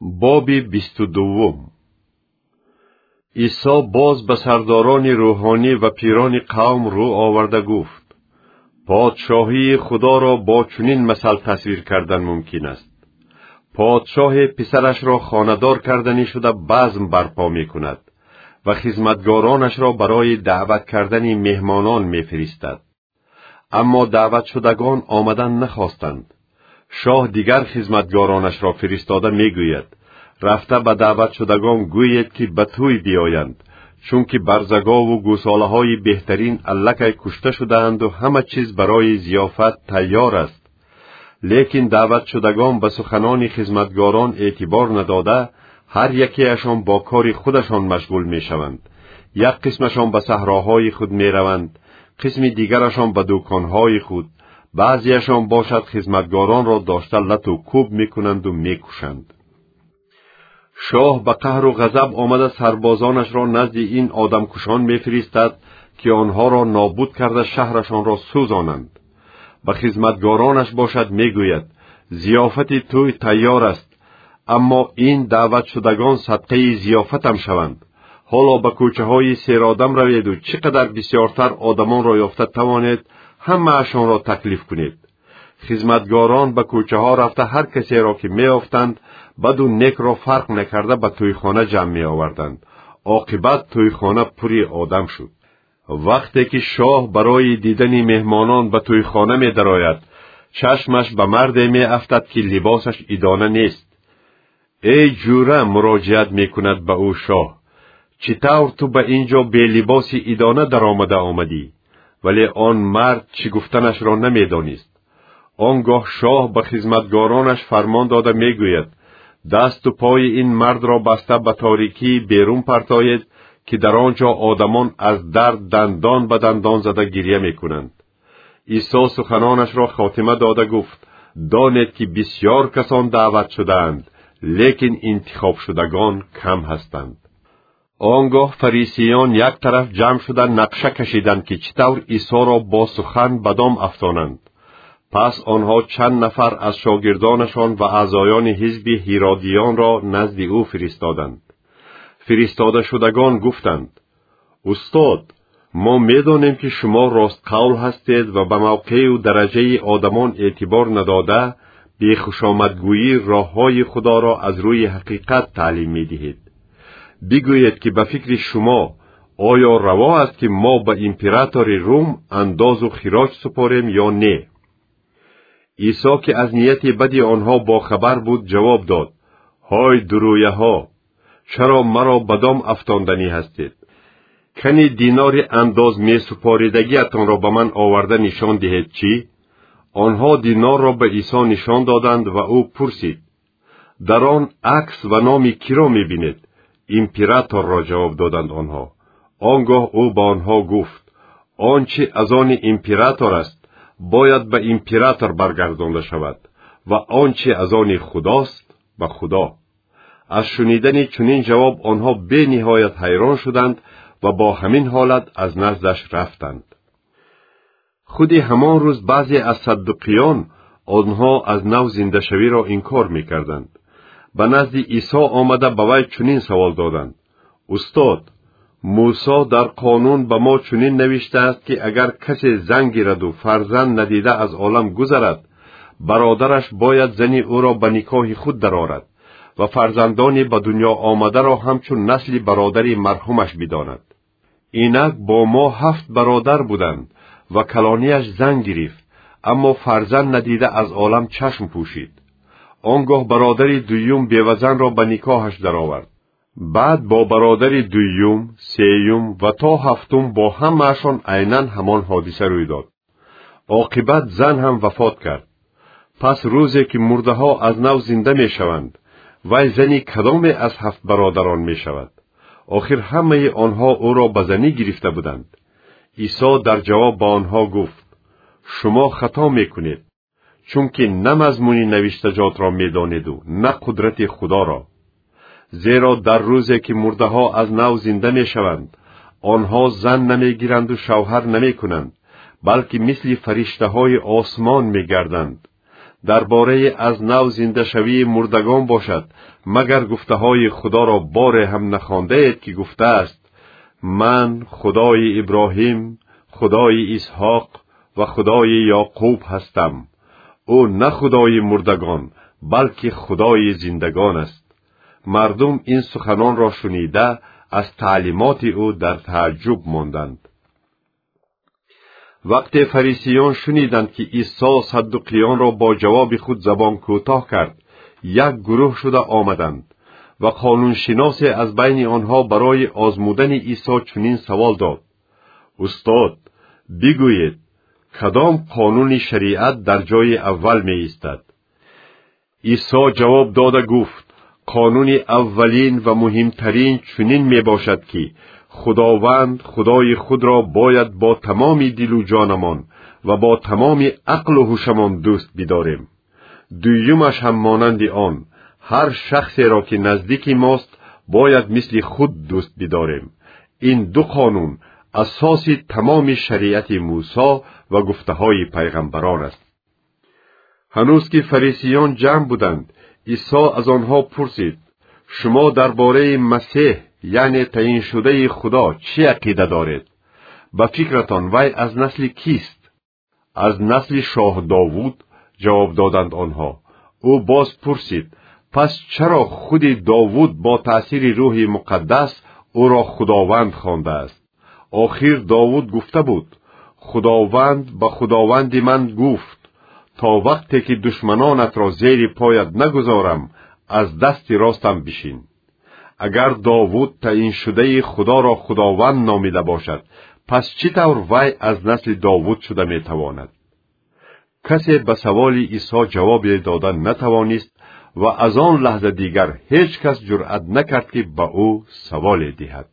боби бисту дуввум исо боз ба сардорони рӯҳонӣ ва пирони қавм рӯ оварда гуфт подшоҳии худоро бо чунин масал тасвир кардан мумкин аст подшоҳе писарашро хонадор карданӣ шуда базм барпо мекунад ва хизматгоронашро барои даъват кардани меҳмонон мефиристад аммо даъватшудагон омадан нахостанд шоҳ дигар хизматгоронашро фиристода мегӯяд. Рафта ба даъватшудагон гӯед ки ба тӯй биёянд чунки барзагову гӯсолаҳои беҳтарин аллакай кушта шудаанду ҳама чиз барои зиёфат тайёр аст. Лекин даъватшудагон ба суханони хизматгорон эътибор надода ҳар якеашон бо кори худашон машғул мешаванд. Як қисмашон ба саҳроҳои худ мераванд қисми дигарашон ба дӯконҳои худ баъзеашон бошад хизматгоронро дошта лату кӯб мекунанду мекушанд. Шоҳ ба қаҳру ғазаб омада сарбозонашро назди ин одамкушон мефиристад ки онҳоро нобуд карда шаҳрашонро сӯзонанд. Ба хизматгоронаш бошад мегӯяд зиёфати тӯй тайёр аст аммо ин даъватшудагон садқаи зиёфатам шаванд. Ҳоло ба кӯчаҳои серодам раведу чӣ қадар бисьёртар одамонро ёфта тавонед ҳамаашонро таклиф кунед. Хизматгорон ба кӯчаҳо рафта ҳар касеро ки меёфтанд баду некро фарқ накарда ба тӯйхона ҷамъ меоварданд. Оқибат тӯйхона пури одам шуд. Вақте ки шоҳ барои дидани меҳмонон ба тӯйхона медарояд чашмаш ба марде меафтад ки либосаш идона нест. Эй ҷӯра муроҷиат мекунад ба ӯ шоҳ. Чӣ тавр ту ба ин ҷо белибоси идона даромада омадӣ вале он мард чӣ гуфтанашро намедонист. Он гоҳ шоҳ ба хизматгоронаш фармон дода мегӯяд. Дасту пои ин мардро баста ба торикӣ берун партоед ки дар он ҷо одамон аз дард дандон ба дандон зада гирья мекунанд. Исо суханонашро хотима дода гуфт донед ки бисьёр касон даъват шудаанд лекин интихобшудагон кам ҳастанд он гоҳ фарисиён як тараф ҷамъ шуда нақша кашиданд ки чӣ тавр исоро бо сухан ба дом афтонанд. Пас онҳо чанд нафар аз шогирдонашон ва аъзоёни ҳизби ҳиродиёнро назди ӯ фиристоданд. Фиристодашудагон гуфтанд устод мо медонем ки шумо ростқавл ҳастед ва ба мавқею дараҷаи одамон эътибор надода бехушомадгӯӣ роҳҳои худоро аз рӯи ҳақиқат таълим медиҳед бигӯед ки ба фикри шумо оё раво аст ки мо ба императори рум андозу хироҷ супорем ё не? Исо ки аз нияти бади онҳо бохабар буд ҷавоб дод ҳой дурӯяҳо чаро маро ба дом афтонданӣ ҳастед? Кани динори андоз месупоридагиатонро ба ман оварда нишон диҳед чӣ? Онҳо динорро ба исо нишон доданд ва ӯ пурсид. Дар он акс ва номи киро мебинед императорро ҷавоб доданд онҳо. Он гоҳ ӯ ба онҳо гуфт он чӣ аз они император аст бояд ба император баргардонда шавад ва он чӣ аз они худост ба худо аз шунидани чунин ҷавоб онҳо бениҳоят ҳайрон шуданд ва бо ҳамин ҳолат аз наздаш рафтанд. Худи ҳамон рӯз баъзе аз саддуқиён онҳо аз нав зиндашавиро инкор мекарданд ба назди исо омада ба вай чунин савол доданд устод мусо дар қонун ба мо чунин навиштааст ки агар касе зан гираду фарзанд надида аз олам гузарад бародараш бояд зани ӯро ба никоҳи худ дарорад ва фарзандони ба дунё омадаро ҳамчун насли бародари марҳумаш бидонад инак бо мо ҳафт бародар буданд ва калонияш зан гирифт аммо фарзанд надида аз олам чашм пӯшид он гоҳ бародари дуюм бевазанро ба никоҳаш даровард. Баъд бо бародари дуюм сеюм ва то ҳафтум бо ҳамаашон айнан ҳамон ҳодиса рӯй дод. Оқибат зан ҳам вафот кард. Пас рӯзе ки мурдаҳо аз нав зинда мешаванд вай зани кадоме аз ҳафт бародарон мешавад? Охир ҳамаи онҳо ӯро ба занӣ гирифта буданд. Исо дар ҷавоб ба онҳо гуфт шумо хато мекунед чунки на мазмуни навиштаҷотро медониду на қудрати худоро. Зеро дар рӯзе ки мурдаҳо аз нав зинда мешаванд онҳо зан намегиранду шавҳар намекунанд балки мисли фариштаҳои осмон мегарданд. Дар бораи аз нав зиндашавии мурдагон бошад магар гуфтаҳои худоро боре ҳам нахондаед ки гуфтааст ман худои иброҳим худои исҳоқ ва худои яъқуб ҳастам ӯ на худои мурдагон балки худои зиндагон аст. Мардум ин суханонро шунида аз таълимоти ӯ дар тааҷҷуб монданд. Вақте фарисиён шуниданд ки исо саддуқиёнро бо ҷавоби худ забон кӯтоҳ кард як гурӯҳ шуда омаданд ва қонуншиносе аз байни онҳо барои озмудани исо чунин савол дод. Устод бигӯед کدام قانون شریعت در جای اول می ایستد عیسی جواب داده گفت قانون اولین و مهمترین چنین می باشد که خداوند خدای خود را باید با تمام دل و جانمان و با تمام عقل و هوشمان دوست بداریم دویمش هم مانند آن هر شخصی را که نزدیک ماست باید مثل خود دوست بداریم این دو قانون асоси тамоми шариати мусо ва гуфтаҳои пайғамбарон аст. Ҳанӯз ки фарисиён ҷамъ буданд исо аз онҳо пурсид шумо дар бораи масеҳ яъне таъиншудаи худо чӣ ақида доред? Ба фикратон вай аз насли кист? Аз насли шоҳ довуд? ҷавоб доданд онҳо. Ӯ боз пурсид пас чаро худи довуд бо таъсири рӯҳи муқаддас ӯро худованд хонда аст? охир довуд гуфта буд. Худованд ба худованди ман гуфт. То вақте ки душманонатро зери поят нагузорам аз дасти ростам бишин. Агар довуд таъиншудаи худоро худованд номида бошад пас чӣ тавр вай аз насли довуд шуда метавонад? Касе ба саволи исо ҷавобе дода натавонист ва аз он лаҳза дигар ҳеҷ кас ҷуръат накард ки ба ӯ саволе диҳад.